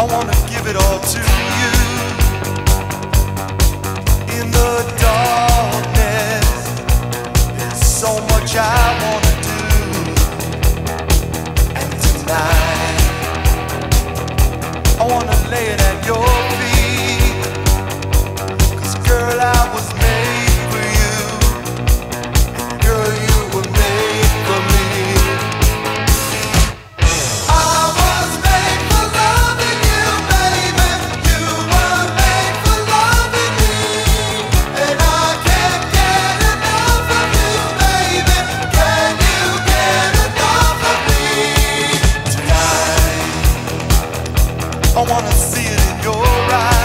I wanna give it all to you. In the darkness, there's so much I wanna do. And tonight, I wanna lay it at your I wanna see it in your eyes.